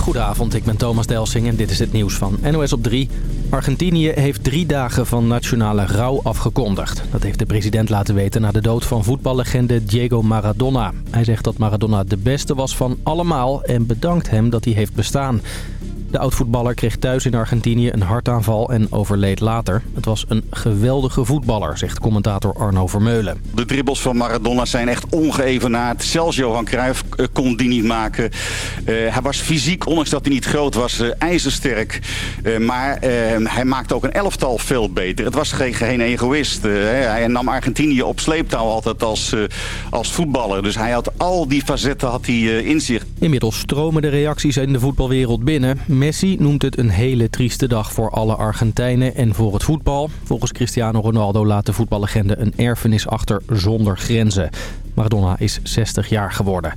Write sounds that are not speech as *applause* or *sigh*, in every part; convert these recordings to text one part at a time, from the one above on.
Goedenavond, ik ben Thomas Delsing en dit is het nieuws van NOS op 3. Argentinië heeft drie dagen van nationale rouw afgekondigd. Dat heeft de president laten weten na de dood van voetballegende Diego Maradona. Hij zegt dat Maradona de beste was van allemaal en bedankt hem dat hij heeft bestaan. De oud-voetballer kreeg thuis in Argentinië een hartaanval en overleed later. Het was een geweldige voetballer, zegt commentator Arno Vermeulen. De dribbels van Maradona zijn echt ongeëvenaard. Zelfs Johan Cruijff eh, kon die niet maken. Uh, hij was fysiek, ondanks dat hij niet groot was, uh, ijzersterk. Uh, maar hij maakte ook een elftal veel beter. Het was geen, geen egoïst. hij nam Argentinië op sleeptouw altijd als, als voetballer. Dus hij had al die facetten had hij, in zich. Inmiddels stromen de reacties in de voetbalwereld binnen. Messi noemt het een hele trieste dag voor alle Argentijnen en voor het voetbal. Volgens Cristiano Ronaldo laat de voetballegende een erfenis achter zonder grenzen. Maradona is 60 jaar geworden.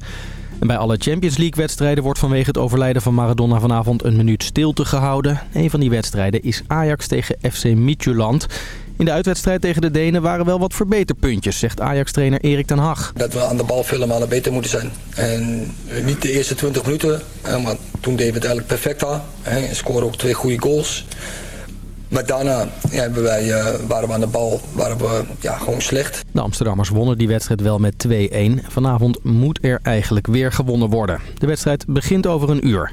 En bij alle Champions League wedstrijden wordt vanwege het overlijden van Maradona vanavond een minuut stilte gehouden. Een van die wedstrijden is Ajax tegen FC Midtjylland. In de uitwedstrijd tegen de Denen waren wel wat verbeterpuntjes, zegt Ajax-trainer Erik ten Hag. Dat we aan de bal veel malen beter moeten zijn. En niet de eerste 20 minuten, maar toen deden we het eigenlijk perfect aan. En scoren ook twee goede goals. Maar daarna wij, uh, waren we aan de bal waren we, ja, gewoon slecht. De Amsterdammers wonnen die wedstrijd wel met 2-1. Vanavond moet er eigenlijk weer gewonnen worden. De wedstrijd begint over een uur.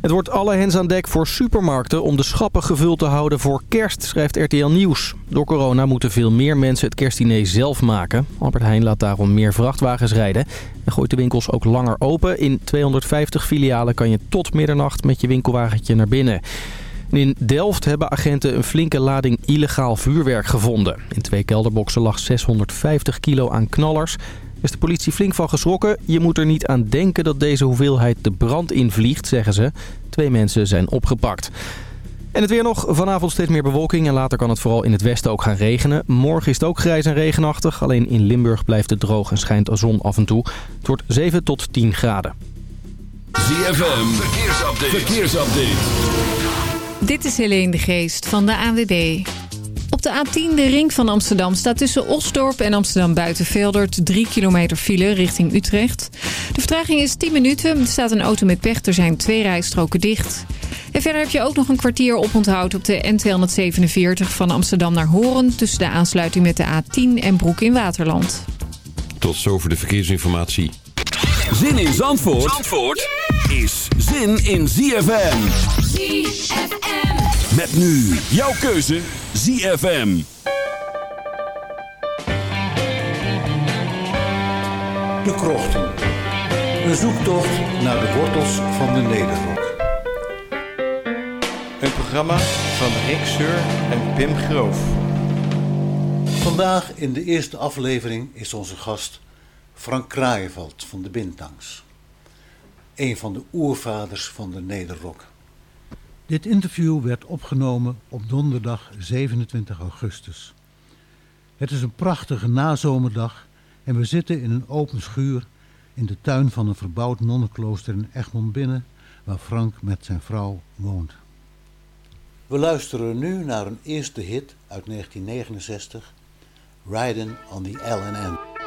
Het wordt alle hens aan dek voor supermarkten om de schappen gevuld te houden voor kerst, schrijft RTL Nieuws. Door corona moeten veel meer mensen het kerstdiner zelf maken. Albert Heijn laat daarom meer vrachtwagens rijden en gooit de winkels ook langer open. In 250 filialen kan je tot middernacht met je winkelwagentje naar binnen. In Delft hebben agenten een flinke lading illegaal vuurwerk gevonden. In twee kelderboxen lag 650 kilo aan knallers is de politie flink van geschrokken. Je moet er niet aan denken dat deze hoeveelheid de brand invliegt, zeggen ze. Twee mensen zijn opgepakt. En het weer nog. Vanavond steeds meer bewolking en later kan het vooral in het westen ook gaan regenen. Morgen is het ook grijs en regenachtig. Alleen in Limburg blijft het droog en schijnt de zon af en toe. Het wordt 7 tot 10 graden. ZFM, verkeersupdate. verkeersupdate. Dit is Helene de Geest van de ANWB. Op de A10, de ring van Amsterdam, staat tussen Osdorp en Amsterdam Buitenveldert 3 kilometer file richting Utrecht. De vertraging is 10 minuten. Er staat een auto met pech. Er zijn twee rijstroken dicht. En verder heb je ook nog een kwartier oponthoud op de N247 van Amsterdam naar Horen... tussen de aansluiting met de A10 en Broek in Waterland. Tot zover de verkeersinformatie. Zin in Zandvoort, Zandvoort is zin in ZFM. ZFM. Met nu jouw keuze ZFM. De Krochten. Een zoektocht naar de wortels van de Nederrok. Een programma van Rick Seur en Pim Groof. Vandaag in de eerste aflevering is onze gast Frank Kraaienveld van de Bintangs. Een van de oervaders van de Nederrok. Dit interview werd opgenomen op donderdag 27 augustus. Het is een prachtige nazomerdag en we zitten in een open schuur in de tuin van een verbouwd nonnenklooster in Egmond binnen, waar Frank met zijn vrouw woont. We luisteren nu naar een eerste hit uit 1969, Riding on the LNN.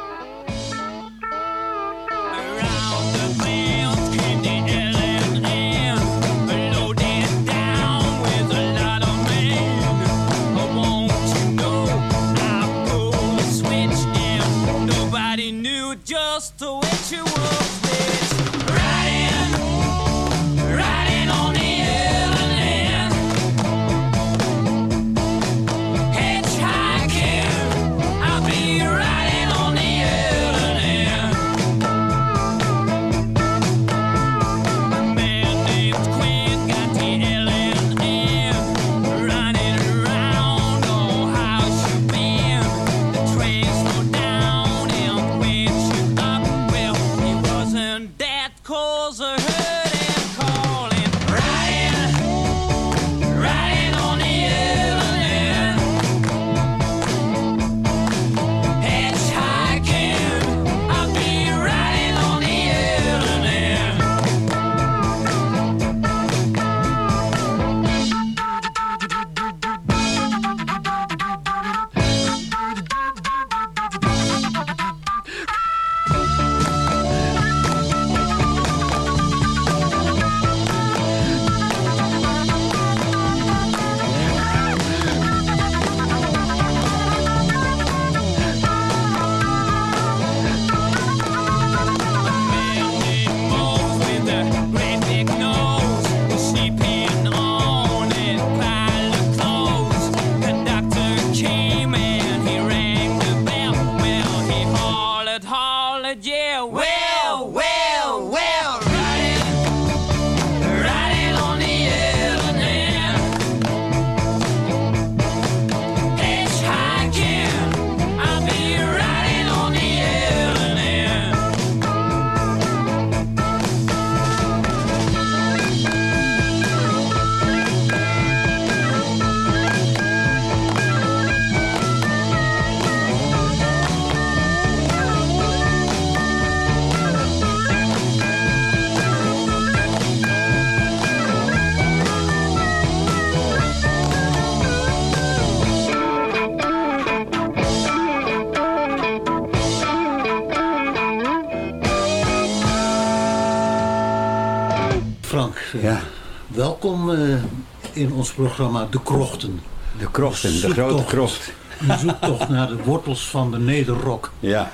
In ons programma De Krochten. de krochten, de Zoektocht. grote krocht. Een zoektocht naar de wortels van de nederrok. Ja,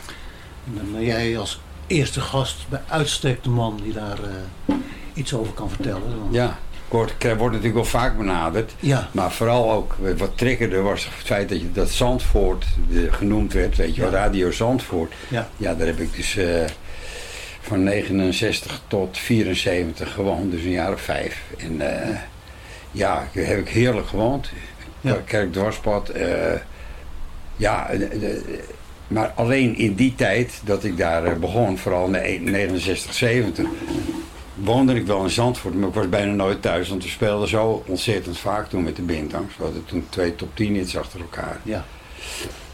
En dan ben jij als eerste gast bij uitstek de man die daar eh, iets over kan vertellen. Want- ja. Ik word, ik word natuurlijk wel vaak benaderd. Ja. Maar vooral ook, eh, wat triggerde was het feit dat, je, dat Zandvoort genoemd werd. Weet je Ja. Radio Zandvoort. Ja. Ja, daar heb ik dus eh, van 69 tot 74 gewoond. Dus een jaar of vijf. En ja, daar heb ik heerlijk gewoond. Ja. Kerkdwarspad. eh ja, eh, maar alleen in die tijd dat ik daar eh, begon, vooral in 69, 70, woonde ik wel in Zandvoort, maar ik was bijna nooit thuis. Want we speelden zo ontzettend vaak toen met de Bintangs. We hadden toen twee top 10 hits achter elkaar. Ja.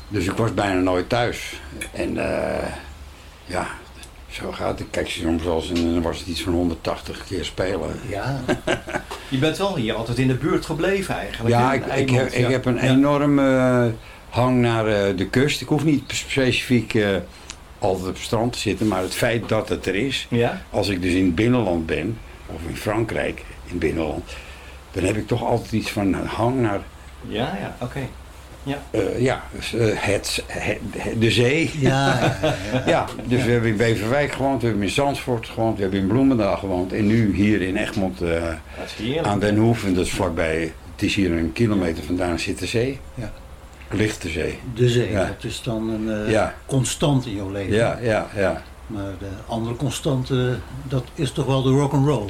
Dus ik was bijna nooit thuis. En ja, zo gaat het. Kijk, soms eens, en dan was het iets van 180 keer spelen. Ja. *laughs* Je bent wel hier altijd in de buurt gebleven eigenlijk. Ja, ik, ik, heb, ik ja. heb een Ja. enorm eh, hang naar eh, de kust. Ik hoef niet specifiek eh, altijd op het strand te zitten, maar het feit dat het er is. Ja? Als ik dus in het binnenland ben, of in Frankrijk in het binnenland, dan heb ik toch altijd iets van een hang naar Ja, ja, oké. Ja, dus, eh, het, de zee. Ja, ja, ja, ja. *laughs* Ja, dus we hebben in Beverwijk gewoond, we hebben in Zandvoort gewoond, we hebben in Bloemendaal gewoond en nu hier in Egmond eh, aan Den Hoef. En dat is vlakbij, het is hier een kilometer vandaan zit de zee. Ja. Ligt de zee. De zee, Ja. dat is dan een eh, Ja. constant in jouw leven. Ja, ja, ja. Maar de andere constante, dat is toch wel de rock and roll.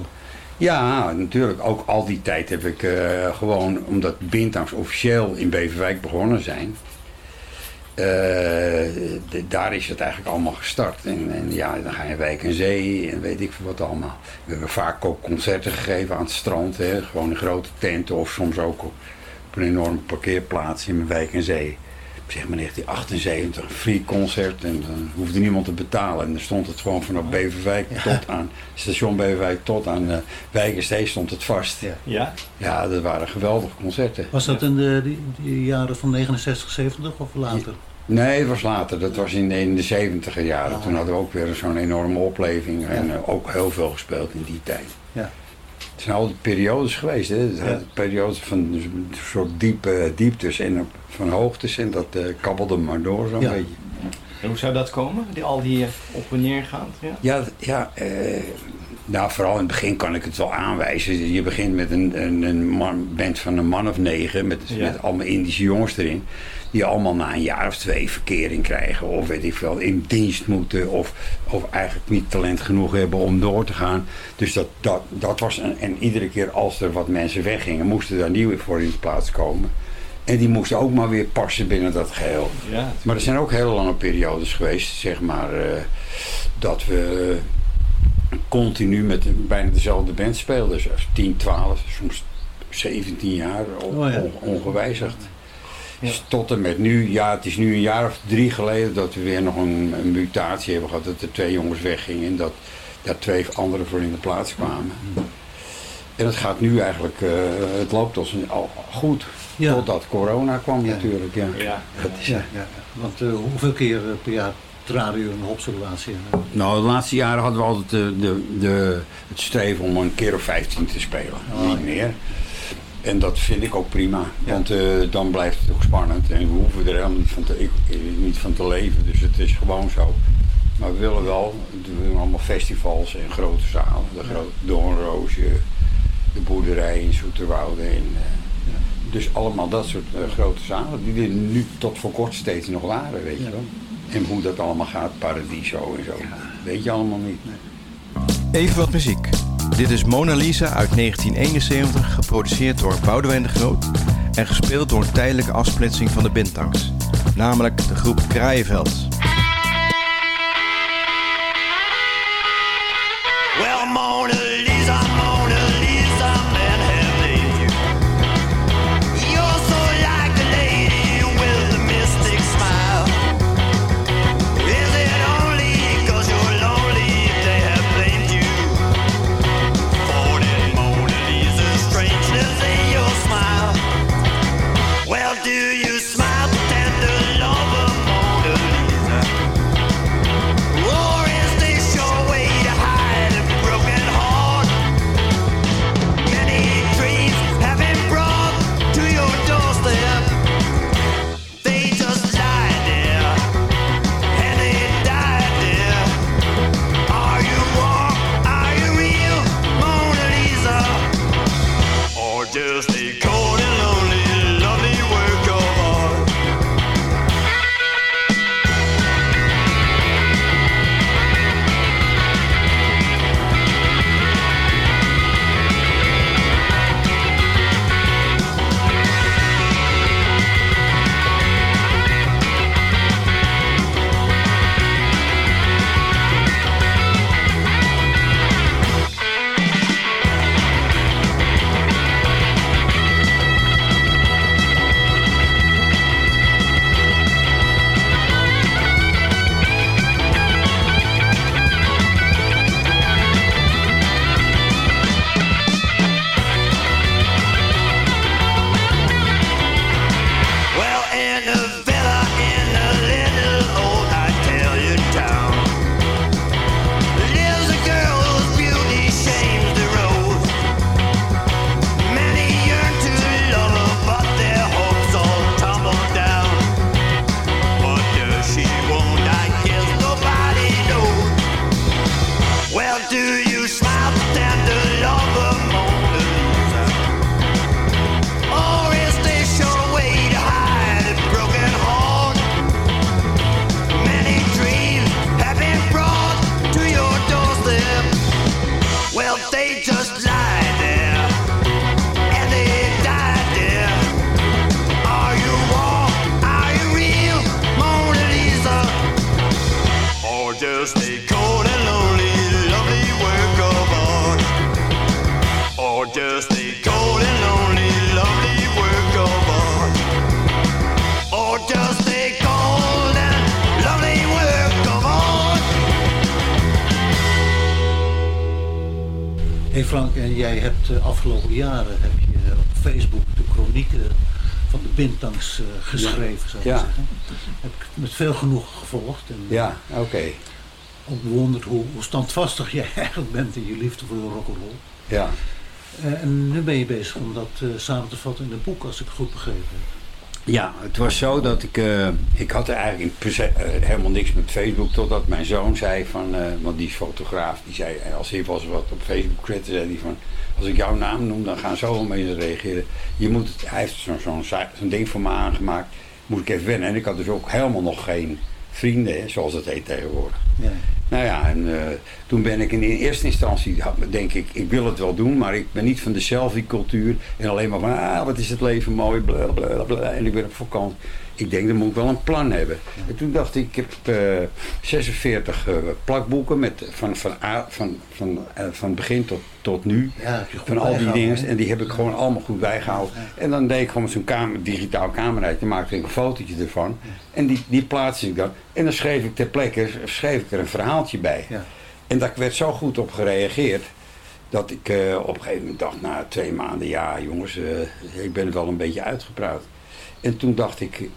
Ja, natuurlijk. Ook al die tijd heb ik eh, gewoon, omdat Bintangs officieel in Beverwijk begonnen zijn. eh, de- daar is het eigenlijk allemaal gestart. En, ja, dan ga je Wijk en Zee en weet ik veel wat allemaal. We hebben vaak ook concerten gegeven aan het strand. Hè, gewoon in grote tenten of soms ook op, op een enorme parkeerplaats in Wijk en Zee. Zeg maar 1978, een free concert en dan hoefde niemand te betalen. En dan stond het gewoon vanaf Beverwijk tot aan, station Beverwijk tot aan uh, Wijk en Zee stond het vast. Ja. Ja? Ja, dat waren geweldige concerten. Was dat in de die, die jaren van 69, 70 of later? Nee, het was later. Dat was in, in de 70 jaren. Ah. Toen hadden we ook weer zo'n enorme opleving. En eh, ook heel veel gespeeld in die tijd. Ja. Het zijn altijd periodes geweest. Hè? Zijn Periodes van een soort diepe dieptes en van hoogtes. En dat eh, kabbelde maar door zo'n Ja. beetje. En hoe zou dat komen? Die, al die eh, op en neer gaat? Ja? Ja, ja eh, nou, vooral in het begin kan ik het wel aanwijzen. Je begint met een, een, een man, band van een man of negen, met, Ja. met allemaal Indische jongens erin. Die allemaal na een jaar of twee verkering krijgen. Of weet ik veel, in dienst moeten. Of, of eigenlijk niet talent genoeg hebben om door te gaan. Dus dat, dat, dat was, een, en iedere keer als er wat mensen weggingen, moesten daar nieuwe voor in de plaats komen. En die moesten ook maar weer passen binnen dat geheel. Ja, Maar er zijn ook hele lange periodes geweest, zeg maar, eh, dat we continu met bijna dezelfde band speelden. Dus 10, 12, soms 17 jaar on- Oh ja. on- ongewijzigd. Ja. Dus tot en met nu, ja, het is nu een jaar of drie geleden dat we weer nog een, een mutatie hebben gehad. Dat er twee jongens weggingen en dat daar twee anderen voor in de plaats kwamen. En het gaat nu eigenlijk, eh, het loopt als een, al goed. Ja. Totdat corona kwam Ja. natuurlijk, ja. ja. Dat is, Ja. Want eh, hoeveel keer eh, per jaar traden u een observatie? Nou, de laatste jaren hadden we altijd de, de, de, het streven om een keer of 15 te spelen. Oh, Niet ja. meer. En dat vind ik ook prima. Ja. Want eh, dan blijft het ook spannend. En we hoeven er helemaal niet van, te, ik- eh, niet van te leven. Dus het is gewoon zo. Maar we willen wel, we doen allemaal festivals en grote zalen. De grote Doornroosje, de boerderij in Zoeterwoude. En, eh, Dus allemaal dat soort grote zalen. Die er nu tot voor kort steeds nog waren, weet je Ja. wel. En hoe dat allemaal gaat, Paradiso en zo. Weet je allemaal niet. Even wat muziek. Dit is Mona Lisa uit 1971, geproduceerd door Boudewijn de Groot en gespeeld door een tijdelijke afsplitsing van de Bintangs, namelijk de groep Kraaienveld. Hey Frank, en jij hebt de afgelopen jaren heb je op Facebook de chronieken van de Bintangs eh, geschreven, zou ik Ja. zeggen. Heb ik met veel genoegen gevolgd en Ja, oké. ook bewonderd hoe, hoe standvastig *laughs* jij eigenlijk bent in je liefde voor de rock'n'roll. Ja. Eh, en nu ben je bezig om dat eh, samen te vatten in een boek, als ik het goed begrepen heb. Ja, het was zo dat ik... eh, ik had er eigenlijk eh, helemaal niks met Facebook... totdat mijn zoon zei van... eh, want die fotograaf. Die zei, als hij was wat op Facebook zette... zei van... Als ik jouw naam noem, dan gaan zoveel mensen reageren. Je moet hij heeft zo'n zo'n ding voor me aangemaakt. Moet ik even wennen. En ik had dus ook helemaal nog geen vrienden, hè, zoals het heet tegenwoordig. Ja. Nou ja, en eh, toen ben ik in, in eerste instantie, denk ik, ik wil het wel doen, maar ik ben niet van de selfie-cultuur. En alleen maar van, ah, wat is het leven mooi, bla bla bla. En ik ben op vakantie. Ik denk, dan moet ik wel een plan hebben. En toen dacht ik, ik heb eh, 46 eh, plakboeken met, van, van, A- van, van, eh, van begin tot, tot nu. Ja, Van al die dingen. En die heb ik gewoon allemaal goed bijgehouden. En dan deed ik gewoon zo'n kamer, digitaal cameraatje, maakte ik een fotootje ervan. En die, die plaatste ik dan. En dan schreef ik ter plekke schreef ik er een verhaaltje bij. Ja. En daar werd zo goed op gereageerd. Dat ik eh, op een gegeven moment dacht, na twee maanden, ja jongens, eh, ik ben wel een beetje uitgepraat. En toen dacht ik,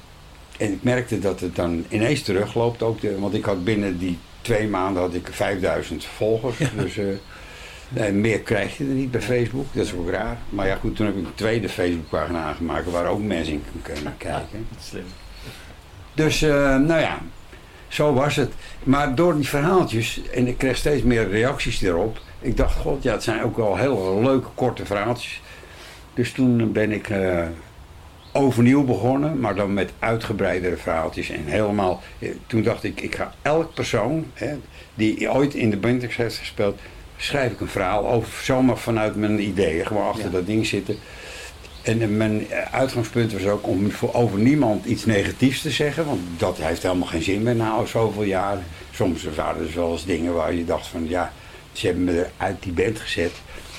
en ik merkte dat het dan ineens terugloopt ook. De, want ik had binnen die twee maanden had ik 5000 volgers. Dus eh, meer krijg je er niet bij Facebook. Dat is ook raar. Maar ja goed, toen heb ik een tweede Facebookpagina aangemaakt waar ook mensen in kunnen kijken. Slim. Dus eh, nou ja, zo was het. Maar door die verhaaltjes, en ik kreeg steeds meer reacties erop. Ik dacht, god ja, het zijn ook wel heel leuke korte verhaaltjes. Dus toen ben ik eh, overnieuw begonnen, maar dan met uitgebreidere verhaaltjes. En helemaal, eh, toen dacht ik, ik ga elk persoon hè, die ooit in de Bintex heeft gespeeld, schrijf ik een verhaal over, zomaar vanuit mijn ideeën. Gewoon achter Ja. dat ding zitten. En eh, mijn eh, uitgangspunt was ook om voor over niemand iets negatiefs te zeggen. Want dat heeft helemaal geen zin meer na zoveel jaren. Soms waren er wel eens dingen waar je dacht van ja, ze hebben me uit die band gezet.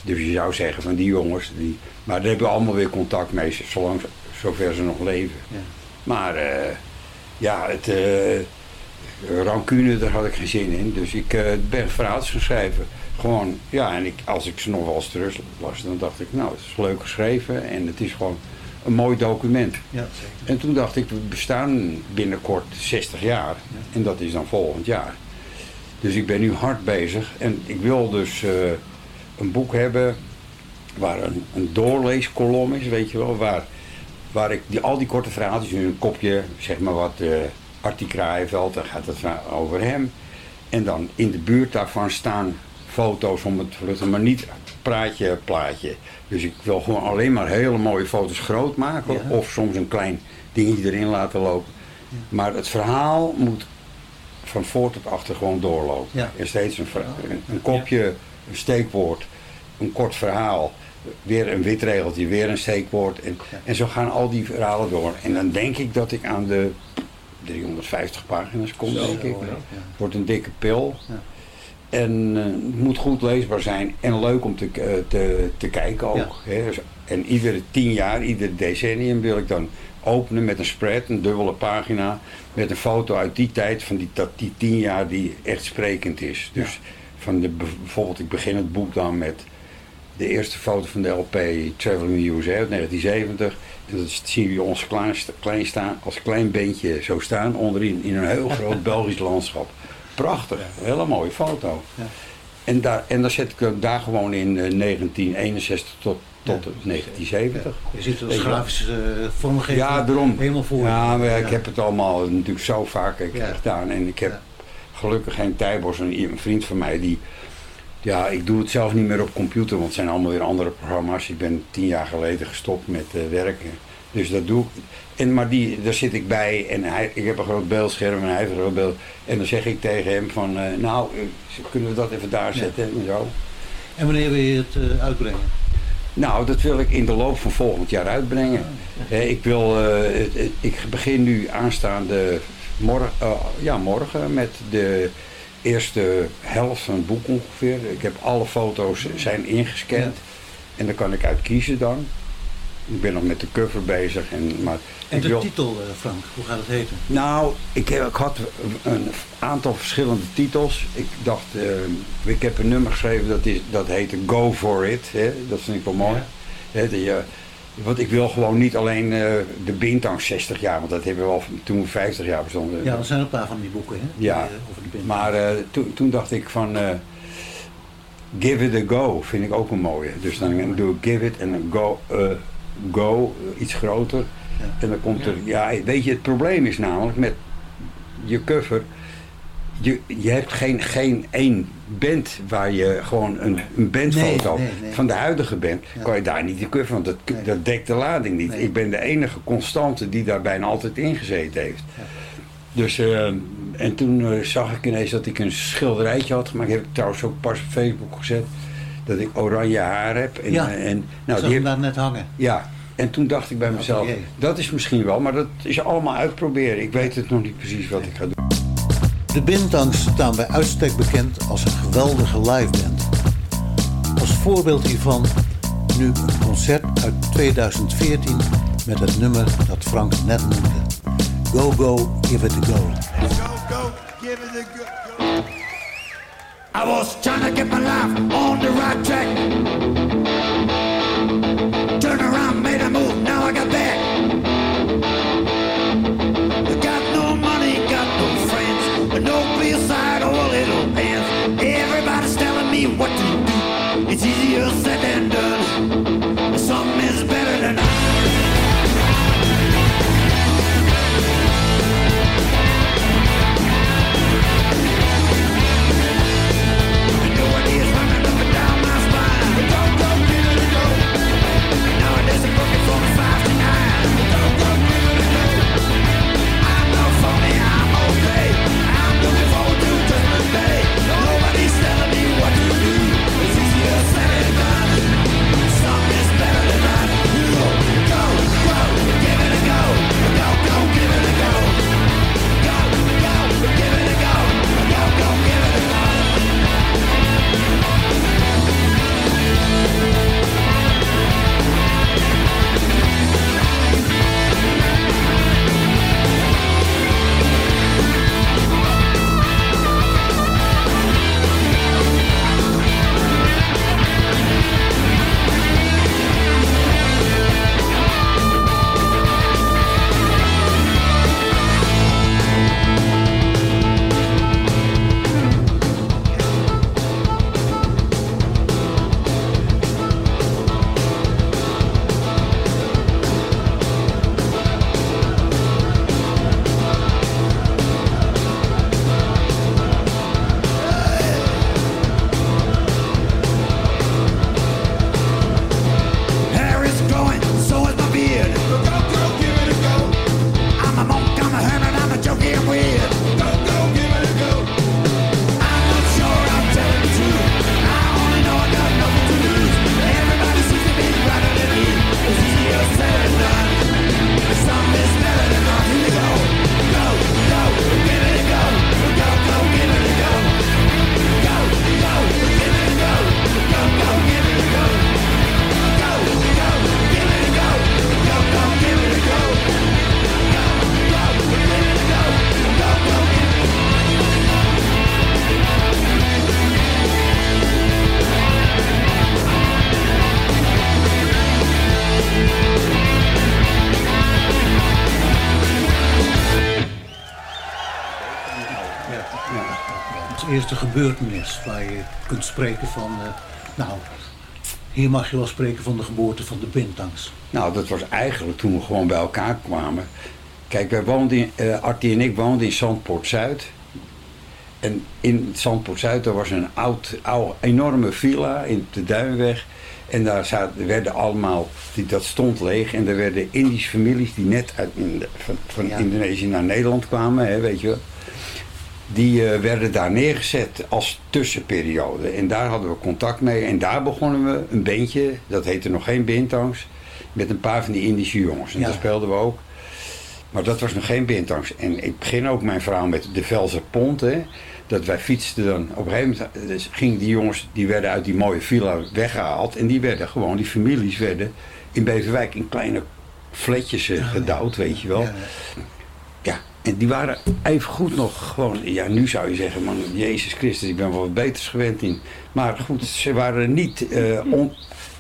Dus je zou zeggen van die jongens. Die, maar daar hebben we allemaal weer contact mee, zolang, zover ze nog leven. Ja. Maar eh, ja, het uh, rancune, daar had ik geen zin in. Dus ik uh, ben verhaaltjes gaan schrijven. Gewoon, ja, en ik, als ik ze nog wel eens terug las, dan dacht ik, nou, het is leuk geschreven en het is gewoon een mooi document. Ja, zeker. En toen dacht ik, we bestaan binnenkort 60 jaar en dat is dan volgend jaar. Dus ik ben nu hard bezig en ik wil dus uh, een boek hebben waar een, een doorleeskolom is, weet je wel, waar, waar ik die, al die korte verhaaltjes in een kopje, zeg maar wat, uh, Artie Kraaienveld, dan gaat het over hem. En dan in de buurt daarvan staan foto's om het te vluchten, maar niet praatje, plaatje. Dus ik wil gewoon alleen maar hele mooie foto's groot maken ja. of soms een klein dingetje erin laten lopen. Ja. Maar het verhaal moet van voor tot achter gewoon doorlopen. Ja. Er steeds een, een, een kopje, een steekwoord, een kort verhaal, weer een wit regeltje, weer een steekwoord. En, en zo gaan al die verhalen door. En dan denk ik dat ik aan de 350 pagina's kom, Zo, denk ik. ja. Wordt een dikke pil. Ja. En uh, het moet goed leesbaar zijn en leuk om te, uh, te, te kijken ook. Ja. Hè? Dus, en iedere tien jaar, ieder decennium wil ik dan openen met een spread, een dubbele pagina, met een foto uit die tijd van die, dat, die tien jaar die echt sprekend is. Dus van de, bijvoorbeeld, ik begin het boek dan met de eerste foto van de LP Traveling the USA uit 1970. En dat zien we ons klein, klein staan, als klein beentje zo staan onderin in een heel groot *laughs* Belgisch landschap. Prachtig, hele mooie foto. Ja. En, daar, en dan zet ik daar gewoon in uh, 1961 tot, tot ja. 1970. Je ziet het als grafische uh, vormgeving Ja, daarom. helemaal voor. Ja, maar ik heb het allemaal natuurlijk zo vaak ik, Ja. gedaan. En ik heb gelukkig geen Tijbos, een, een vriend van mij, die... Ja, ik doe het zelf niet meer op computer, want het zijn allemaal weer andere programma's. Ik ben tien jaar geleden gestopt met uh, werken. Dus dat doe ik. En, maar die, daar zit ik bij en hij, ik heb een groot beeldscherm en hij heeft een groot beeld. En dan zeg ik tegen hem van, uh, nou, uh, kunnen we dat even daar zetten en zo. En wanneer wil je het eh, uitbrengen? Nou, dat wil ik in de loop van volgend jaar uitbrengen. Eh, ik, wil, eh, ik begin nu aanstaande morgen, ja, morgen met de eerste helft van het boek ongeveer. Ik heb alle foto's zijn ingescand. En daar kan ik uit kiezen dan. Ik ben nog met de cover bezig. En, maar En de wil, titel, eh, Frank, hoe gaat het heten? nou, ik, heb, ik had een aantal verschillende titels. Ik dacht, eh, ik heb een nummer geschreven dat, is, dat heette Go For It. Hè? Dat vind ik wel mooi. Want ik wil gewoon niet alleen eh, de Bintang 60 jaar, want dat hebben we al toen we 50 jaar bestonden. Ja, er zijn een paar van die boeken, hè? Ja, Die, eh, over de maar eh, toen, toen dacht ik van eh, Give It A Go vind ik ook een mooie. Dus dan doe ik Give It en dan Go, eh, go iets groter. En dan komt er, ja, weet je, het probleem is namelijk met je cover, je, je hebt geen, geen één band waar je gewoon een, een bandfoto Nee, nee, nee. van de huidige band, kan je daar niet de cover, want dat, dat dekt de lading niet. Ik ben de enige constante die daar bijna altijd ingezeten heeft. Dus, eh, en toen eh, zag ik ineens dat ik een schilderijtje had gemaakt. Heb ik trouwens ook pas op Facebook gezet. Dat ik oranje haar heb. En, Ja, eh, en, nou, die heb, daar net hangen. ja, en toen dacht ik bij mezelf, jee. dat is misschien wel, maar dat is allemaal uitproberen. Ik weet het nog niet precies wat ik ga doen. De Bintangs staan bij uitstek bekend als een geweldige liveband. Als voorbeeld hiervan nu een concert uit 2014 met het nummer dat Frank net noemde. Go Go Give It A Go. I was trying to get my life on the right track. Eerste gebeurtenis waar je kunt spreken van... eh, nou, hier mag je wel spreken van de geboorte van de Bintangs. Nou, dat was eigenlijk toen we gewoon bij elkaar kwamen. Kijk, wij woonden in, eh Artie en ik woonden in Zandpoort Zuid. En in Zandpoort Zuid daar was een oud, oud, enorme villa in de Duinweg. En daar zaten, werden allemaal, die, dat stond leeg. En er werden Indische families die net uit in de- van, van Ja. Indonesië naar Nederland kwamen, hè, weet je. Die eh, werden daar neergezet als tussenperiode. En daar hadden we contact mee. En daar begonnen we een bandje, dat heette nog geen Bintangs, met een paar van die Indische jongens. En Ja. daar speelden we ook. Maar dat was nog geen Bintangs. En ik begin ook mijn verhaal met de Velzer Pont. Hè, dat wij fietsten dan. Op een gegeven moment dus gingen die jongens, die werden uit die mooie villa weggehaald. En die werden gewoon, die families werden in Beverwijk in kleine flatjes eh, gedouwd, weet je wel. Ja, Ja, en die waren even goed nog gewoon, ja nu zou je zeggen, man, Jezus Christus, ik ben wel wat beters gewend in. Maar goed, ze waren niet, eh, on-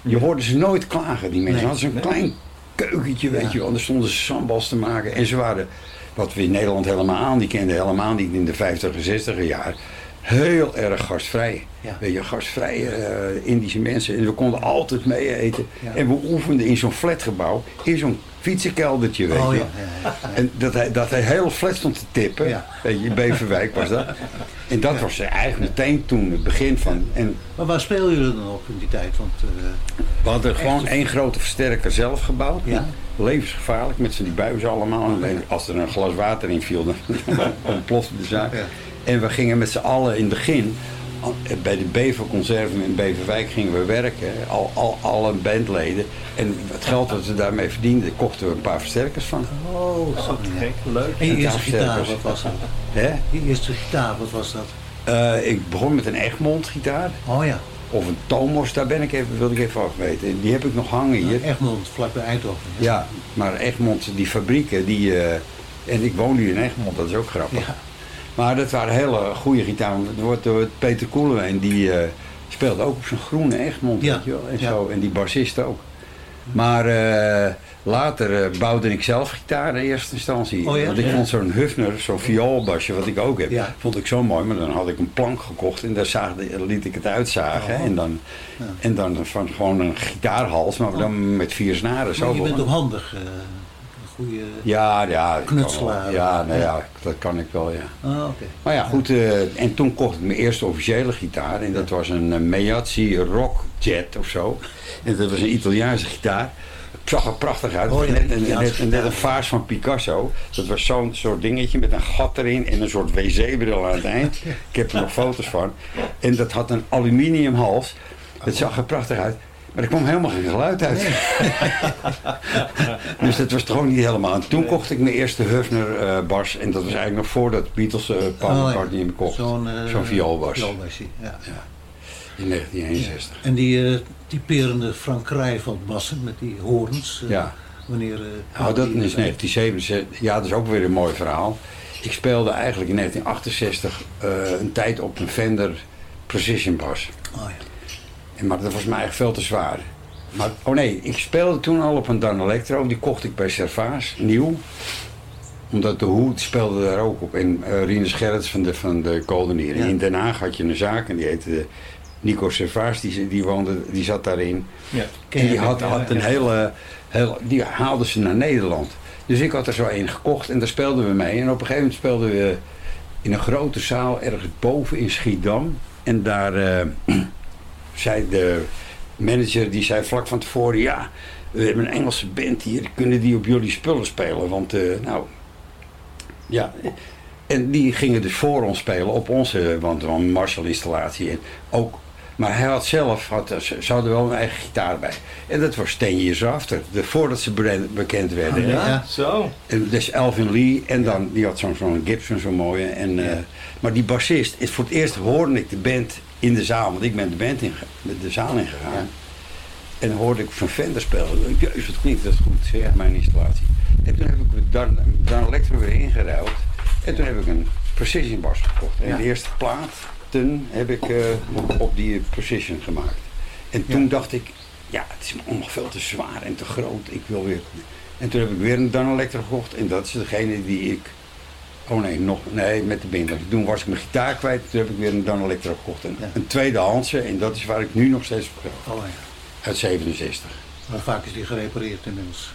je hoorde ze nooit klagen, die mensen. Hadden zo'n klein keukentje, weet je wel, daar stonden ze sambals te maken. En ze waren, wat we in Nederland helemaal niet kenden, helemaal niet in de 50 en 60 jaar, heel erg gastvrij. Ja. Weet je, gastvrije eh, Indische mensen. En we konden altijd mee eten. Ja. En we oefenden in zo'n flatgebouw, in zo'n fietsenkeldertje, weet Oh je ja, wel. ja, ja. En dat hij, dat hij heel flat stond te tippen. Weet je, in Beverwijk was dat. En dat was eigenlijk meteen toen het begin van. En Maar waar spelen jullie dan op in die tijd? Want eh, we hadden gewoon één grote versterker zelf gebouwd. Ja. Levensgevaarlijk met z'n die buizen allemaal. En als er een glas water in viel, dan *laughs* ontplofte de zaak. Ja. En we gingen met z'n allen in het begin. Bij de Beverconserven in Beverwijk gingen we werken. Al, al, alle bandleden. En het geld dat we daarmee verdienden, kochten we een paar versterkers van. oh, zo gek. Leuk. En je eerste gitaar, wat was dat? Hè? Je eerste gitaar, wat was dat? Eh, ik begon met een Egmond gitaar. Oh ja, Of een Tomos, daar ben ik even, wilde ik even af weten. Die heb ik nog hangen hier. Egmond, vlakbij Eindhoven. Ja, maar Egmond, die fabrieken, die... eh, en ik woon nu in Egmond, dat is ook grappig. Ja. Maar dat waren hele goede gitaren. Er wordt door Peter Koelewijn, die eh, speelde ook op zo'n groene Egmond, Ja, weet je wel. En, ja. zo, en die bassist ook. Maar eh, later eh, bouwde ik zelf gitaar in eerste instantie. Oh ja? Want ik vond zo'n Hufner, zo'n vioolbasje, wat ik ook heb, vond ik zo mooi. Maar dan had ik een plank gekocht en daar liet ik het uitzagen. Oh. En, dan, en dan van gewoon een gitaarhals, maar dan met vier snaren. Zo je bent ook handig. Goede... Ja, ja. Knutselaar. Ja, nou ja, dat kan ik wel, ja. Ah, oké. Maar ja, goed. eh, en toen kocht ik mijn eerste officiële gitaar. En dat was een uh, Meazzi Rock Jet of zo. En dat was een Italiaanse gitaar. Het zag er prachtig uit. Oh ja, net, een, net, een vaas van Picasso. Dat was zo'n soort dingetje met een gat erin en een soort wc-bril aan het eind. *laughs* Ik heb er nog foto's van. En dat had een aluminium hals. Dat zag er prachtig uit. Maar er kwam helemaal geen geluid uit. *laughs* dus dat was toch niet helemaal. En toen kocht ik mijn eerste Hufner eh bas. En dat was eigenlijk nog voordat Beatles eh Paul Oh, ja. McCartney hem kocht. Zo'n eh, Zo'n vioolbas. vioolbasje, ja. In 1961. En die typerende Frank Krijveld bassen met die horens. eh, Ja. Wanneer... Nou, dat die- is 1977. Ja, dat is ook weer een mooi verhaal. Ik speelde eigenlijk in 1968 eh, een tijd op een Fender Precision Bas. Oh ja. Maar dat was mij eigenlijk veel te zwaar. Maar, oh nee, ik speelde toen al op een Dan Electro. Die kocht ik bij Servaas, nieuw. Omdat de Hoed speelde daar ook op. En uh, Rinus Gerrits van de, van de Koldenier. Ja. In Den Haag had je een zaak en die heette Nico Servaas. Die, die, woonde, die zat daarin. Ja. En die had, een hele, die haalden ze naar Nederland. Dus ik had er zo één gekocht en daar speelden we mee. En op een gegeven moment speelden we in een grote zaal ergens boven in Schiedam. En daar eh, zei de manager, die zei vlak van tevoren... Ja, we hebben een Engelse band hier, kunnen die op jullie spullen spelen? Want, eh, nou, ja... En die gingen dus voor ons spelen op onze, want we hadden een Marshall-installatie. En ook, maar hij had zelf, had, ze hadden wel een eigen gitaar bij. En dat was Ten Years After, de, voordat ze bekend werden. hè. Ja. Zo. En dus Elvin Lee, en dan, die had zo'n zo'n Gibson, zo'n mooie. En, eh, maar die bassist, is voor het eerst hoorde ik de band in de zaal, want ik ben de band in, de zaal ingegaan. En dan hoorde ik van Fender spelen. Jezus, wat klinkt dat goed, zeg, mijn installatie. En toen heb ik dan, dan Electro weer ingeruild. En toen heb ik een Precision bas gekocht. En Ja. de eerste platen heb ik eh, op die Precision gemaakt. En toen dacht ik, ja, het is me veel te zwaar en te groot. Ik wil weer... En toen heb ik weer een Dan Electro gekocht. En dat is degene die ik... Oh nee, nog, nee, met de binder. Toen was ik mijn gitaar kwijt, toen heb ik weer een Dan Electro gekocht. Een, tweede een en dat is waar ik nu nog steeds op heb. Oh, ja. Uit 67. Maar vaak is die gerepareerd inmiddels?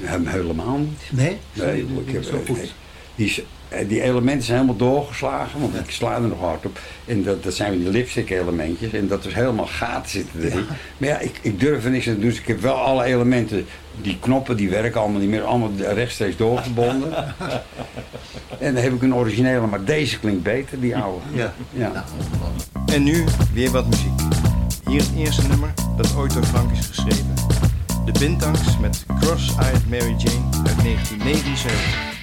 Helemaal niet. Nee? nee, ik heb, zo eh, goed. Die is eh, die elementen zijn helemaal doorgeslagen, want ik sla er nog hard op. En dat, dat zijn die lipstick elementjes. En dat is helemaal gaten zitten erin. Maar ja, ik, ik durf er niks aan te doen. Dus ik heb wel alle elementen. Die knoppen die werken allemaal niet meer. Allemaal rechtstreeks doorgebonden. *laughs* en dan heb ik een originele, maar deze klinkt beter, die oude. Ja. ja. En nu weer wat muziek. Hier het eerste nummer dat ooit door Frank is geschreven. De Bintangs met Cross-Eyed Mary Jane uit 1979.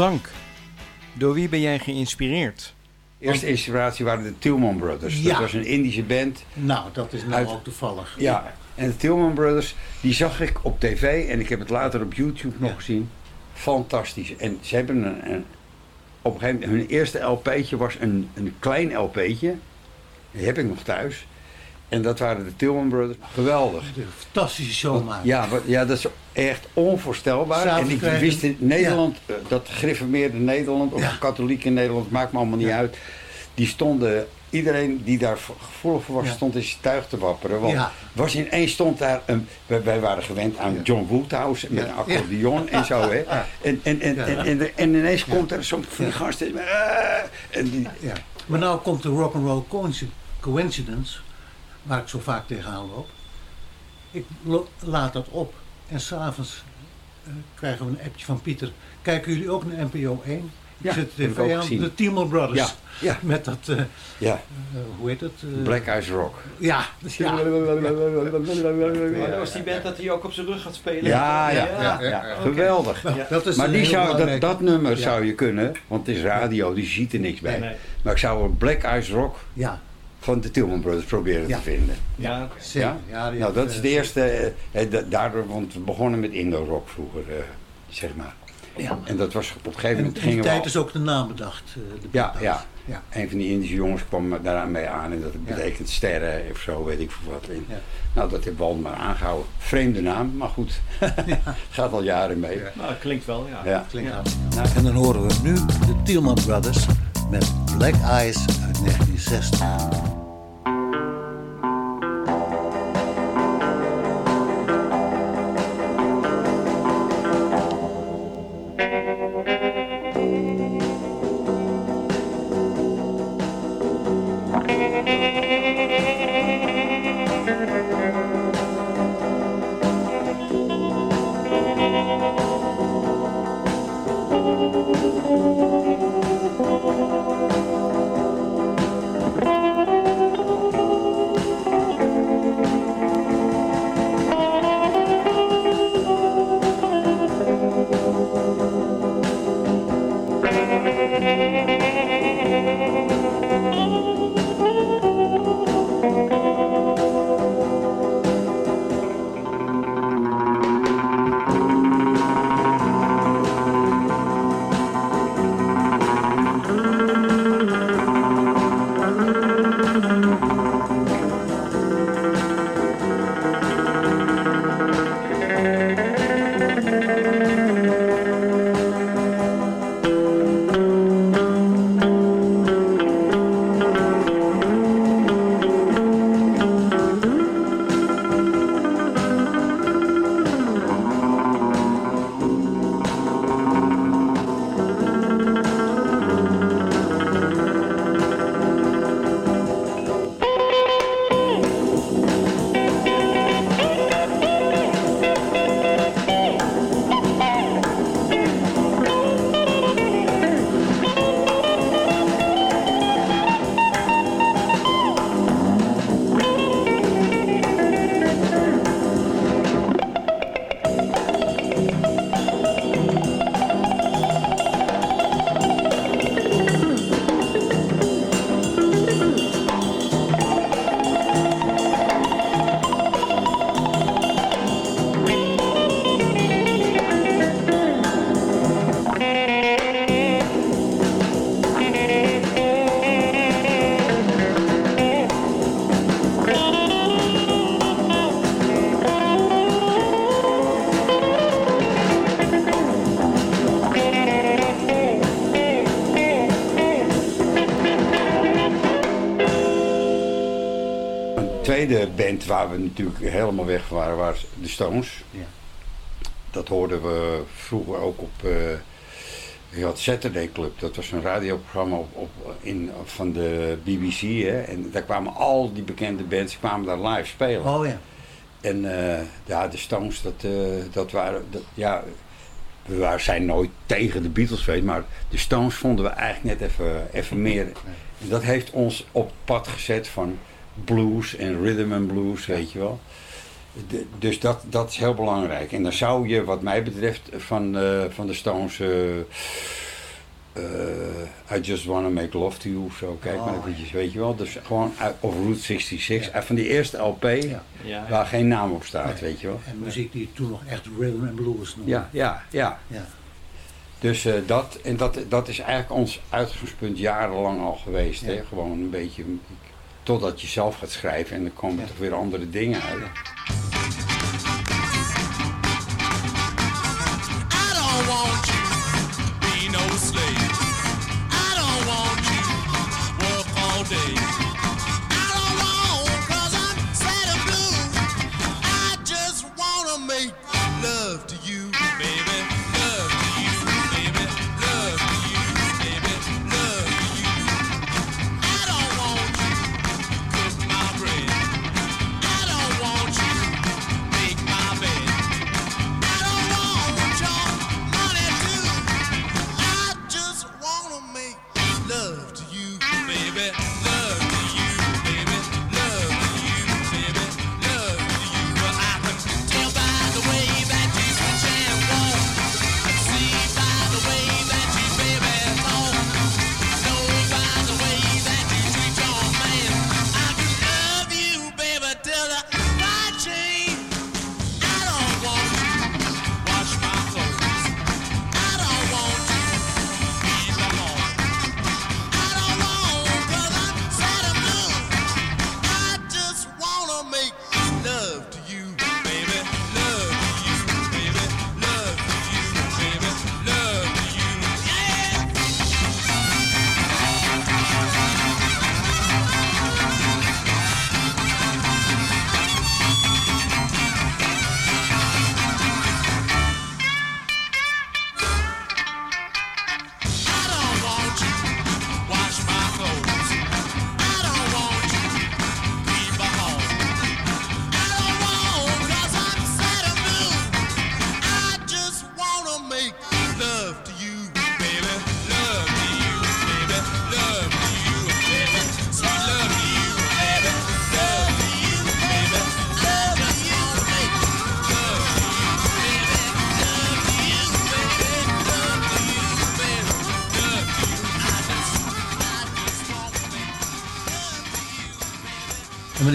Frank, door wie ben jij geïnspireerd? Eerste inspiratie waren de Tillman Brothers. Dat Ja. was een Indische band. Nou, dat is nou Uit- ook toevallig. Ja, en de Tillman Brothers, die zag ik op tv en ik heb het later op YouTube nog Ja. gezien. Fantastisch. En ze hebben een, een, op een gegeven moment, hun eerste LP'tje was een, een klein LP'tje. Die heb ik nog thuis. En dat waren de Tillman Brothers. Geweldig. Fantastische show maken. Ja, ja, dat is echt onvoorstelbaar. En ik krijgen- wist in Nederland, eh, dat gereformeerde Nederland of Ja. katholiek in Nederland, maakt me allemaal niet Ja. uit. Die stonden, iedereen die daar vo- gevoelig voor was, Ja. stond in zijn tuig te wapperen. Want Ja. was ineens stond daar, een, wij, wij waren gewend aan Ja. John Woodhouse met Ja. een accordeon en zo. Hè. Ja. En, en, en, Ja. en, en, en ineens Ja. komt er zo'n van die Ja. gasten. en die, Ja. Maar nou komt de rock'n'roll coinci- coincidence, waar ik zo vaak tegenaan loop. Ik lo- laat dat op en s'avonds uh, krijgen we een appje van Pieter. Kijken jullie ook naar NPO 1? Ik Ja, zet de tv aan, de Timo Brothers. Ja, ja. *laughs* Met dat, eh, ja, eh, hoe heet het? Black Eyes Rock. Ja, ja. Dat was die band dat hij ook op zijn rug gaat spelen. Ja, ja, Ja, ja, ja, oké. geweldig. Dat is Maar die zou, dat, nummer Ja. zou je kunnen, want het is radio, die ziet er niks bij. Nee, nee. Maar ik zou een Black Eyes Rock Ja, van de Tillman Brothers proberen Ja. te vinden. Ja, oké. zeker. Ja? Ja, nou, dat is eh, de eerste, eh, eh, da- daardoor, want we begonnen met Indo-rock vroeger, eh, zeg maar. Ja. En dat was op een gegeven En moment in die gingen we tijd is ook de naam bedacht. eh, de Ja, ja. ja. Een van die Indische jongens kwam daaraan mee aan en dat Ja. betekent sterren of zo, weet ik veel wat. En, Ja. Nou, dat hebben we al maar aangehouden. Vreemde naam, maar goed. *laughs* Gaat al jaren mee. Ja. Nou, klinkt wel, ja. Ja. Klinkt Ja. aan. En dan horen we nu de Tielman Brothers met Black Eyes uit *laughs* 1960. Waar we natuurlijk helemaal weg waren, was de Stones. Ja. Dat hoorden we vroeger ook op. eh je had Saturday Club, dat was een radioprogramma op, op, in, van de BBC. Hè? En daar kwamen al die bekende bands kwamen daar live spelen. Oh ja. En eh, ja, de Stones, dat, eh, dat waren. Dat, ja, we waren, zijn nooit tegen de Beatles geweest, maar de Stones vonden we eigenlijk net even, even meer. En dat heeft ons op pad gezet van blues en rhythm and blues, weet je wel. De- dus dat, dat is heel belangrijk. En dan zou je, wat mij betreft, van, eh, van de Stones. eh, eh, I Just Wanna Make Love To You of zo. Kijk maar Oh, eventjes, weet je wel. Dus gewoon, of Route 66. eh, Van die eerste LP, Ja. waar geen naam op staat, Nee. weet je wel. En muziek die toen nog echt rhythm and blues noemde. Ja, ja, ja. Ja. Dus eh, dat, en dat, dat is eigenlijk ons uitgangspunt jarenlang al geweest. Hè? Ja. Gewoon een beetje, totdat je zelf gaat schrijven en dan komen er Ja. toch weer andere dingen uit.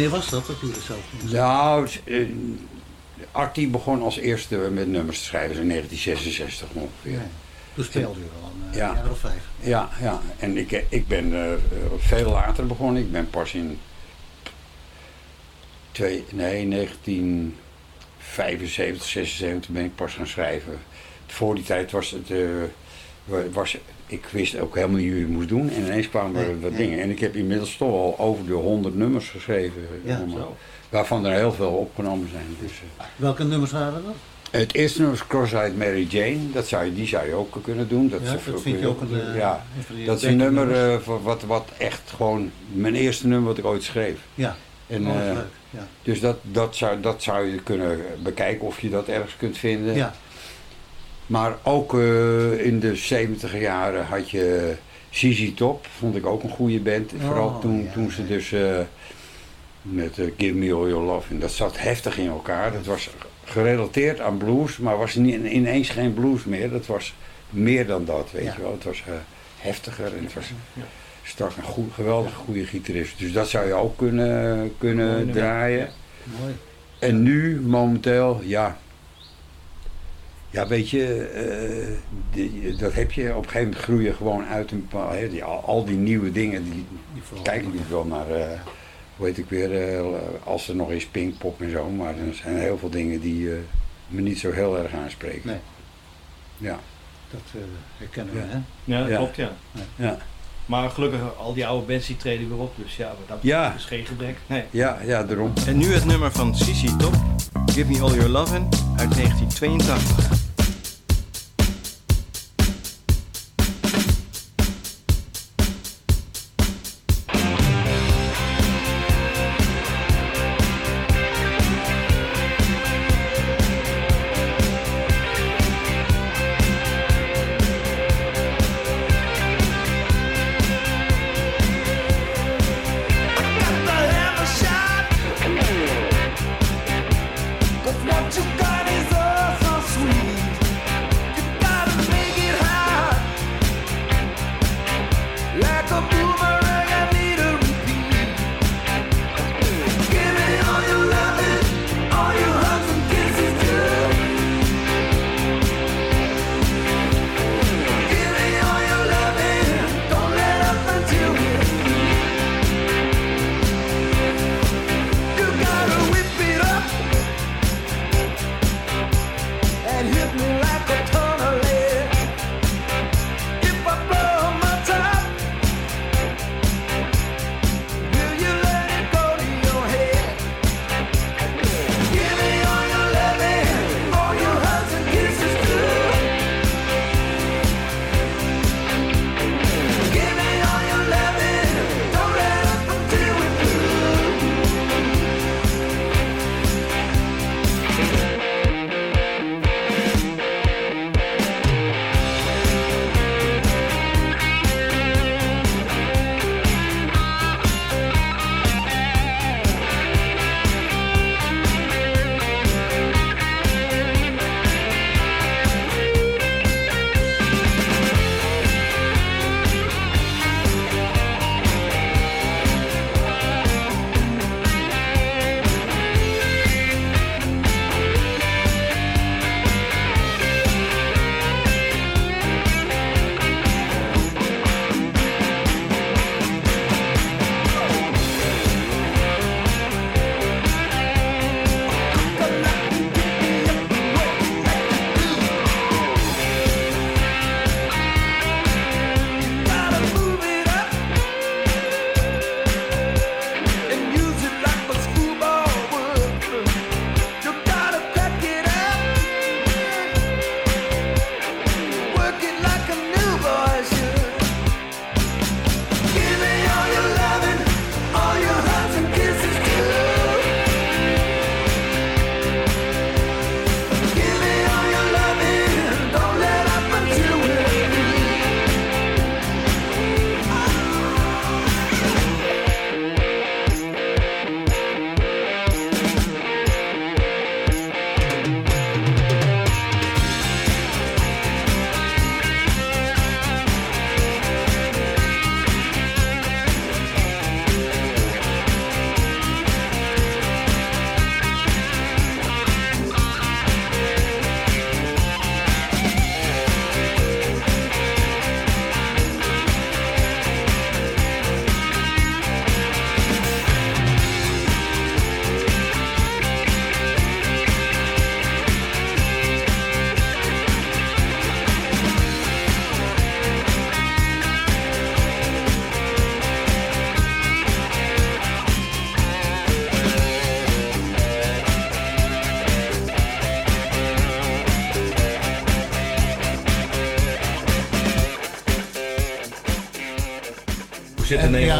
Wanneer was dat dat u zelf ging? Nou, eh, Artie begon als eerste met nummers te schrijven in 1966 ongeveer. Ja. Toen speelde u al een eh, Ja. jaar of vijf. Ja, ja. En ik, ik ben eh, eh, veel later begonnen. Ik ben pas in twee, nee, 1975, 76 ben ik pas gaan schrijven. Voor die tijd was het, eh, wa- was, ik wist ook helemaal niet hoe je het moest doen. En ineens kwamen er Nee, wat nee. dingen. En ik heb inmiddels toch al over de 100 nummers geschreven. Ja, allemaal. zo. waarvan er heel veel opgenomen zijn. Dus, eh, Welke nummers waren dat? het eerste nummer is Cross-Eyed Mary Jane. Dat zou je, die zou je ook kunnen doen. Dat, Ja, is dat vind je ook een, eh, ja. een dat is een nummer voor wat, wat echt gewoon mijn eerste nummer wat ik ooit schreef. Ja, En, wat leuk. Ja. dus dat, dat, zou, dat zou je kunnen bekijken of je dat ergens kunt vinden. ja, Maar ook eh, in de 70 jaren had je ZZ Top, vond ik ook een goede band. Oh, Vooral toen, ja, toen ze dus eh, met eh, Give Me All Your Love, en dat zat heftig in elkaar. Dat was gerelateerd aan blues, maar was niet, ineens geen blues meer. Dat was meer dan dat, weet Ja. je wel. Het was heftiger en het was strak een goed, geweldig goede gitarist. Dus dat zou je ook kunnen, kunnen draaien. mooi. En nu, momenteel, ja. Ja, weet je, eh, die- dat heb je. Op een gegeven moment groeien gewoon uit een die, al, al die nieuwe dingen, die, Die vooral- kijk ik niet wel naar, eh, hoe heet ik weer, eh, als er nog is Pinkpop en zo. Maar er zijn heel veel dingen die eh, me niet zo heel erg aanspreken. Nee, Ja, dat herkennen we, Ja. hè? Ja, dat Ja. klopt, ja. ja, Maar gelukkig, al die oude bands die treden weer op. Dus ja, dat Ja. is geen gebrek. Nee. ja, ja, daarom. En nu het nummer van Sissy Top, Give Me All Your Lovin' uit 1982.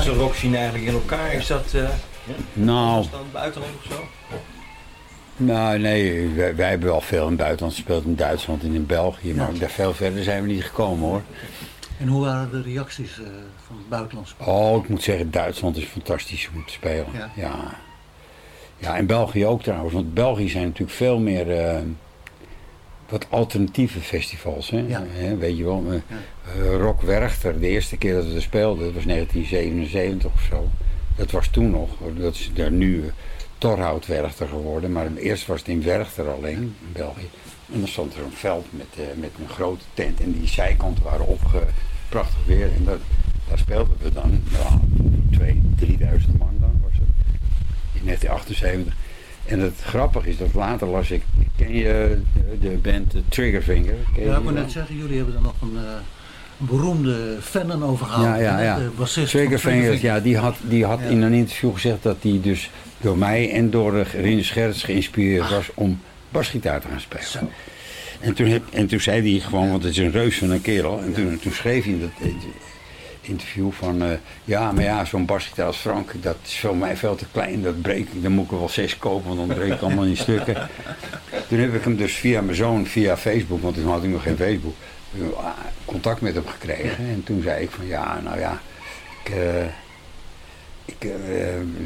Zit de En, Nederlandse ja, rockscene eigenlijk in elkaar? Is dat uh, Nou, is dat buitenland of zo? nou nee, wij, wij hebben wel veel in het buitenland gespeeld. In Duitsland en in België. Maar daar veel verder zijn we niet gekomen hoor. En hoe waren de reacties eh, van het buitenlandse Oh, ik moet zeggen, Duitsland is fantastisch om te spelen. Ja. Ja. ja. en België ook trouwens. Want België zijn natuurlijk veel meer eh, wat alternatieve festivals. Hè? Ja. Weet je wel, eh, eh, Rock Werchter, de eerste keer dat we er speelden, dat was 1977 of zo. Dat was toen nog. Dat is daar nu uh, Torhout Werchter geworden. Maar eerst was het in Werchter alleen, in België. En dan stond er een veld met, eh, met een grote tent. En die zijkanten waren opge... Prachtig weer. En dat, daar speelden we dan. Ja, twee, 3000 man dan was het. In 1978. En het grappige is dat later las ik... Ken je de, de band eh, Triggerfinger? Ja, ik moet net zeggen, jullie hebben er nog een, eh, een beroemde fan overgehaald. Ja, ja, ja. De bassist Triggerfinger. ja, die had, die had Ja. in een interview gezegd dat hij dus door mij en door eh, Rinus Gerrits geïnspireerd was om basgitaar te gaan spelen. Zo. En toen, heb, en toen zei hij gewoon, want het is een reus van een kerel. En toen, toen schreef hij dat eh, interview van... eh, ja, maar ja, zo'n basgitaar als Frank, dat is voor mij veel te klein. Dat breek ik, dan moet ik er wel zes kopen, want dan breek ik allemaal in stukken. *laughs* Toen heb ik hem dus via mijn zoon, via Facebook, want toen had ik nog geen Facebook... eh, contact met hem gekregen. En toen zei ik van, ja, nou ja... Ik, eh, ik,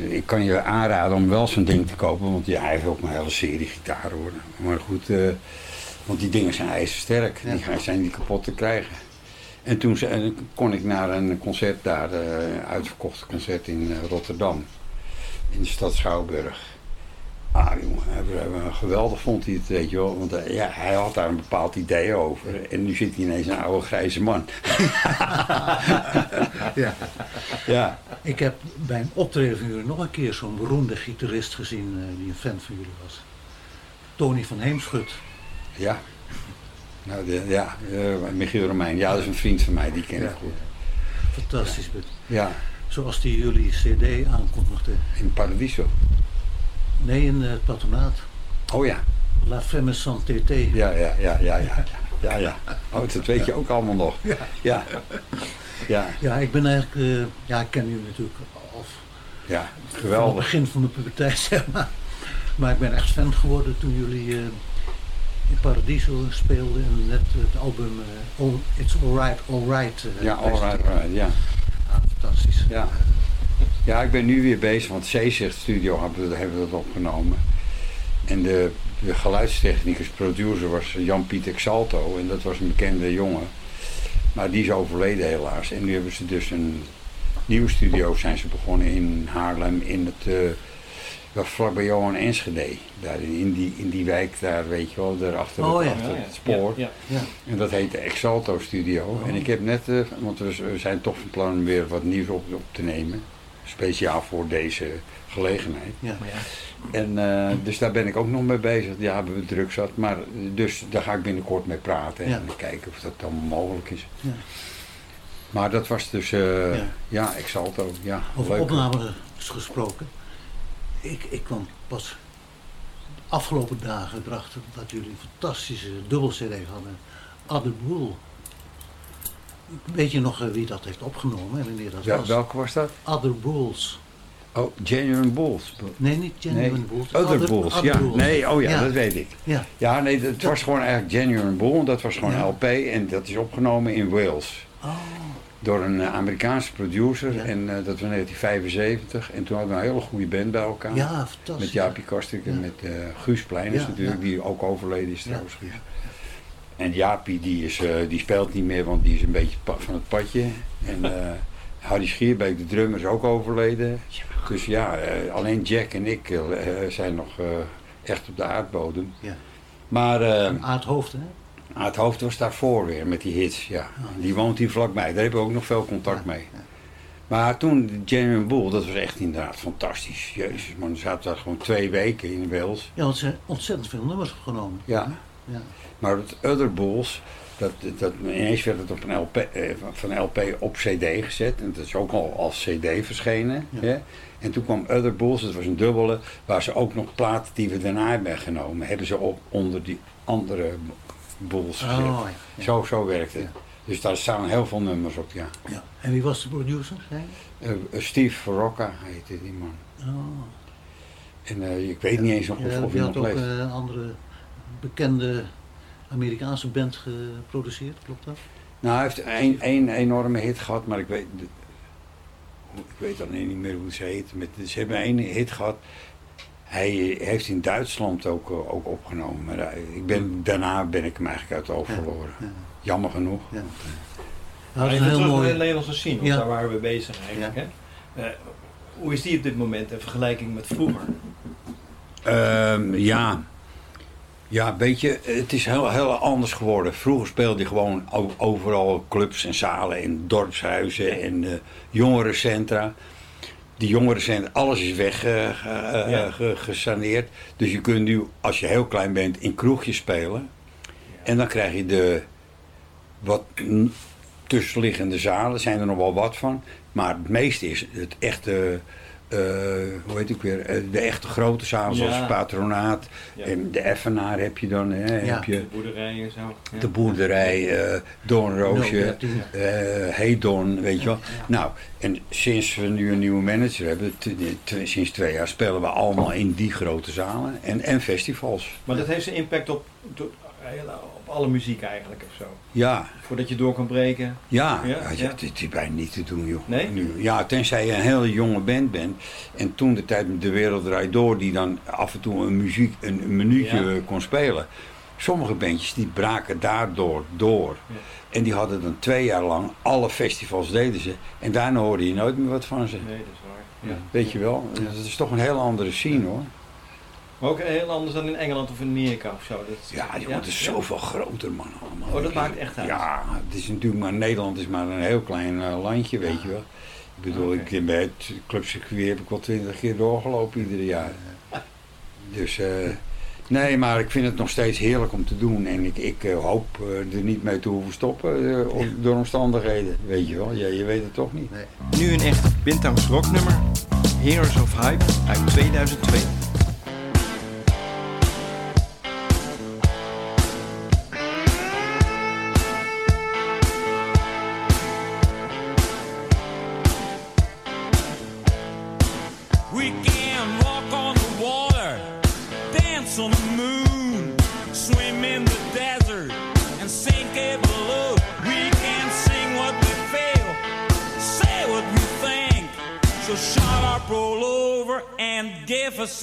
ik kan je aanraden om wel zo'n ding te kopen, want ja, hij heeft ook een hele serie gitaren hoor. Maar goed, want die dingen zijn ijzersterk, die gaan- zijn niet kapot te krijgen. En toen ze- kon ik naar een concert daar, eh uitverkocht concert in eh, Rotterdam, in de stad Schouwburg. Ah jongen, geweldig vond hij het, weet je wel. Want eh, ja, hij had daar een bepaald idee over. En nu zit hij ineens een oude grijze man. *laughs* Ja. ja. Ik heb bij een optreden van jullie nog een keer zo'n beroemde gitarist gezien die een fan van jullie was. Tony van Heemschut. Ja. Nou, de, ja, eh, Michiel Romein. Ja, dat is een vriend van mij, die ken ik goed. Fantastisch. Ja, Zoals die jullie cd aankondigde. in Paradiso. Nee, in eh, het patronaat. Oh ja. La Femme sans TT. Ja, ja, ja, ja, ja. Ja, ja. Oh, dat weet je ook allemaal nog. Ja. Ja. Ja, Ja, ik ben eigenlijk, eh, ja, ik ken jullie natuurlijk al ja. van het Geweldig. begin van mijn puberteit, *laughs* zeg maar. Maar ik ben echt fan geworden toen jullie in Paradiso speelden en net het album eh, All, It's Alright, Alright. eh, Ja, alright, alright, ja. Ja, fantastisch. Ja. Ja, ik ben nu weer bezig, want Zeezicht Studio hebben we, hebben we dat opgenomen. En de, de geluidstechnicus, producer was Jan-Pieter Xalto. En dat was een bekende jongen. Maar die is overleden helaas. En nu hebben ze dus een nieuwe studio zijn ze begonnen in Haarlem. In het, eh dat vlakbij Johan Enschede. Daar in, die, in die wijk daar, weet je wel, daar achter, Oh, het, ja. achter het spoor. Ja, ja. Ja. En dat heet de Exalto Studio. En ik heb net, eh, want we, we zijn toch van plan om weer wat nieuws op, op te nemen. Speciaal voor deze gelegenheid. Ja. Ja, En eh, dus daar ben ik ook nog mee bezig. Ja, hebben we druk zat. Maar dus daar ga ik binnenkort mee praten. Ja. En kijken of dat dan mogelijk is. Ja. Maar dat was dus, eh, Ja. ja. Exalto. Ja, Over opnames gesproken. Ik, ik kwam pas de afgelopen dagen erachter dat jullie een fantastische dubbel CD hadden. Other Bull. Weet je nog eh, wie dat heeft opgenomen en wanneer dat Wel- was? welke was dat? Other Bulls. Oh, Genuine Bulls. Nee, niet Genuine Nee, Bulls. Other Bulls. Other Ja, Bulls. nee, oh ja, Ja. dat weet ik. Ja, Ja, nee, het was gewoon eigenlijk Genuine Bull. Dat was gewoon Ja. LP en dat is opgenomen in Wales. oh, Door een eh, Amerikaanse producer. Ja. En eh, dat was in 1975. En toen hadden we een hele goede band bij elkaar. ja, fantastisch. Met Jaapie Kastrik en Ja. met eh, Guus Pleiners natuurlijk, die ook overleden is trouwens. En Jaapie die, is, die speelt niet meer, want die is een beetje van het padje. En *laughs* Harry Schierbeek, de drummer, is ook overleden. Dus ja, alleen Jack en ik zijn nog echt op de aardbodem. Ja. Maar eh, Aard Hè? het hoofd was daarvoor weer met die hits. Ja. Die woont hier vlakbij, daar hebben we ook nog veel contact mee. Maar toen, de Genuine Bull, dat was echt inderdaad fantastisch. Jezus man, we zaten daar gewoon twee weken in Wales. Ja, want ze ontzettend veel nummers opgenomen. Ja. Ja. Maar het Other Bulls, dat, dat, ineens werd het op een LP, eh, van LP op CD gezet. En dat is ook al als CD verschenen. Ja. Hè? En toen kwam Other Bulls, dat was een dubbele, waar ze ook nog platen die we daarna hebben genomen, hebben ze op onder die andere Bulls. Oh, ja. Zo, zo werkte het. Dus daar staan heel veel nummers op, ja. Ja. En wie was de producer? Eh, eh, Steve Rocca heette die man. Oh. En eh, ik weet niet eens of, Ja, of die had ook een andere bekende Amerikaanse band geproduceerd, klopt dat? Nou, hij heeft één, één enorme hit gehad, maar ik weet, ik weet dan niet meer hoe ze heet. Met, ze hebben één hit gehad. Hij heeft in Duitsland ook, eh, ook opgenomen. Maar hij- ik ben, daarna ben ik hem eigenlijk uit het oog verloren. Ja. Jammer genoeg. Ja. Dat is een heel naar mooi. de Nederlandse scene, Ja. daar waren we bezig eigenlijk. Hè? Eh, hoe is die op dit moment in vergelijking met vroeger? Ehm, ja. Ja, weet je, het is heel, heel anders geworden. Vroeger speelde je gewoon overal clubs en zalen en dorpshuizen en eh, jongerencentra. Die jongerencentra, alles is weg eh, eh, Ja. Dus je kunt nu, als je heel klein bent, in kroegjes spelen. En dan krijg je de wat tussenliggende zalen, zijn er nog wel wat van. Maar het meeste is het echte, eh, hoe heet ik weer, eh, de echte grote zalen zoals Ja. Patronaat. Ja. En de Effenaar heb je dan, hè, Ja. heb je De boerderijen en zo. Ja. de boerderij, eh Doornroosje, 013. eh Hedon, weet je wel. Nou, en sinds we nu een nieuwe manager hebben, sinds twee jaar spelen we allemaal in die grote zalen en, en festivals. Maar dat heeft zijn impact op alle muziek eigenlijk of zo. Ja, Voordat je door kan breken. ja, Ja, ja, ja. dit is bijna niet te doen, joh. Nee? Nu, ja, tenzij je een hele jonge band bent. En toen de tijd met De Wereld Draait Door, die dan af en toe een, muziek, een, een minuutje Ja. kon spelen. Sommige bandjes die braken daardoor door. En die hadden dan twee jaar lang, alle festivals deden ze. En daarna hoorde je nooit meer wat van ze. Nee, dat is waar. Ja. Weet je wel, dat is toch een heel andere scene hoor. Maar ook heel anders dan in Engeland of in Amerika of zo. Dat, Ja, joh, het is zoveel groter man allemaal. Oh, dat maakt echt uit. Ja, het is natuurlijk maar, Nederland is maar een heel klein eh, landje, weet je wel. Ik bedoel, Oké. ik ben bij het clubcircuit heb ik wel twintig keer doorgelopen ieder jaar. *laughs* Dus, eh, nee, maar ik vind het nog steeds heerlijk om te doen. En ik, ik eh, hoop er niet mee te hoeven stoppen door omstandigheden. Weet je wel, ja, je weet het toch niet. Nu een echt Bintangs rocknummer. Heroes of Hype uit 2002.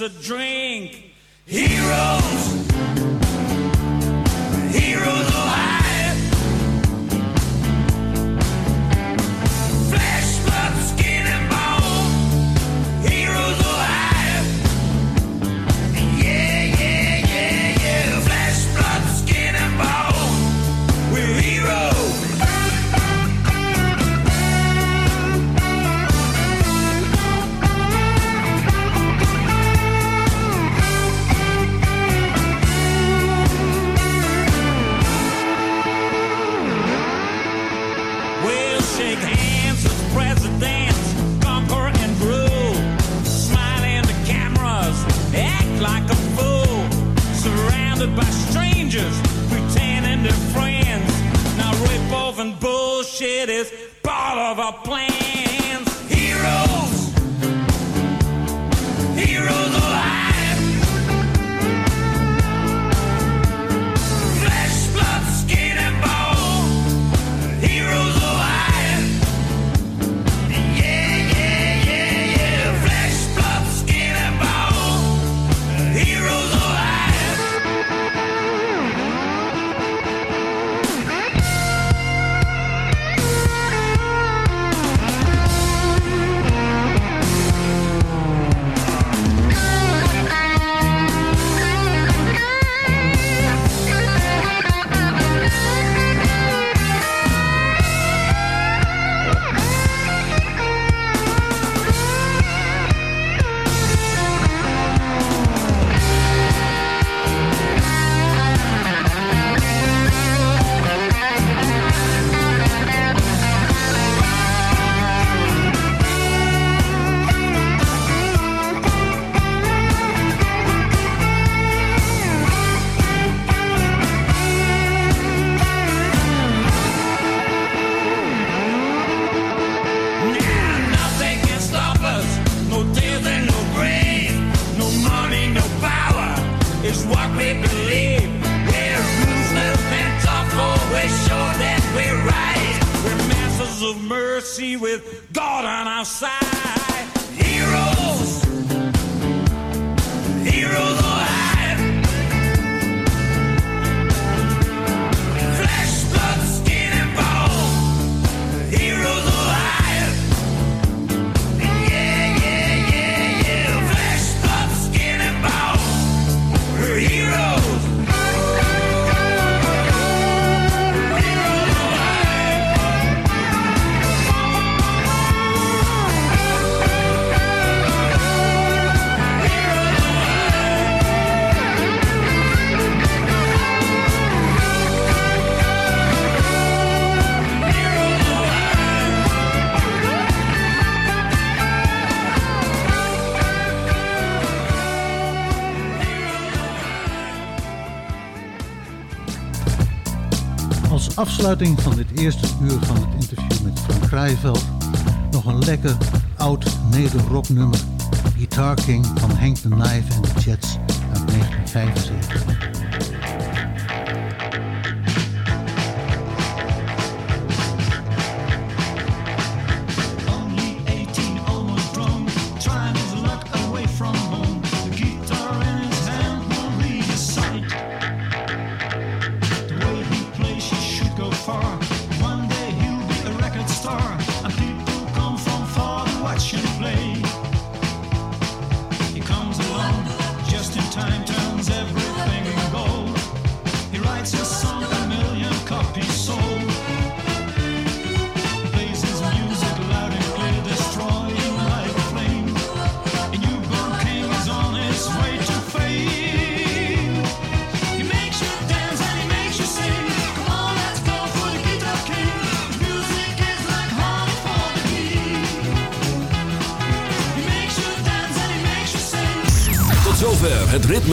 A drink. afsluiting van dit eerste uur van het interview met Frank Krijveld nog een lekker oud nederrock nummer Guitar King van Henk de Knife en de Jets uit 1975.